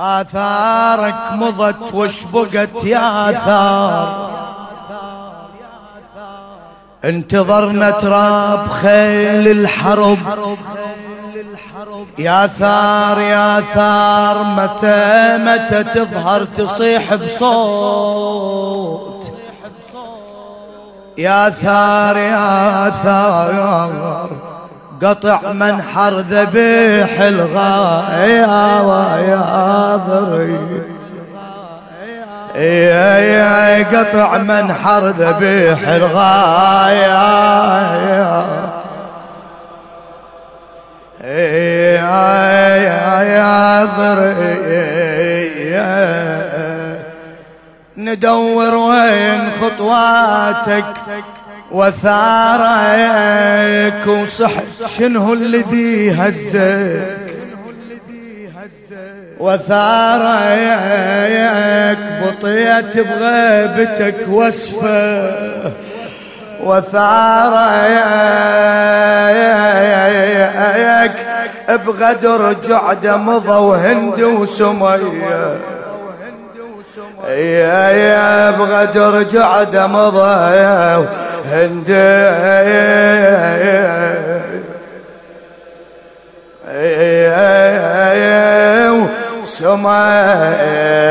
آثارك مضت وشبقت يا آثار. انتظرنا تراب خيل الحرب. يا ثار يا ثار متى متى تظهر تصيح بصوت. يا ثار يا ثار قطع منحر ذبيح الغاية ويا ضري يا قطع منحر ذبيح الغاية يا ضري ندور وين خطواتك وثارك وصح شنو الذي هزك؟ وثارك بطيت بغيبتك وصفة. وثارك بغدر جعده مضى وهند وسمية. يا يا بغدر جعده مضى هند سمايا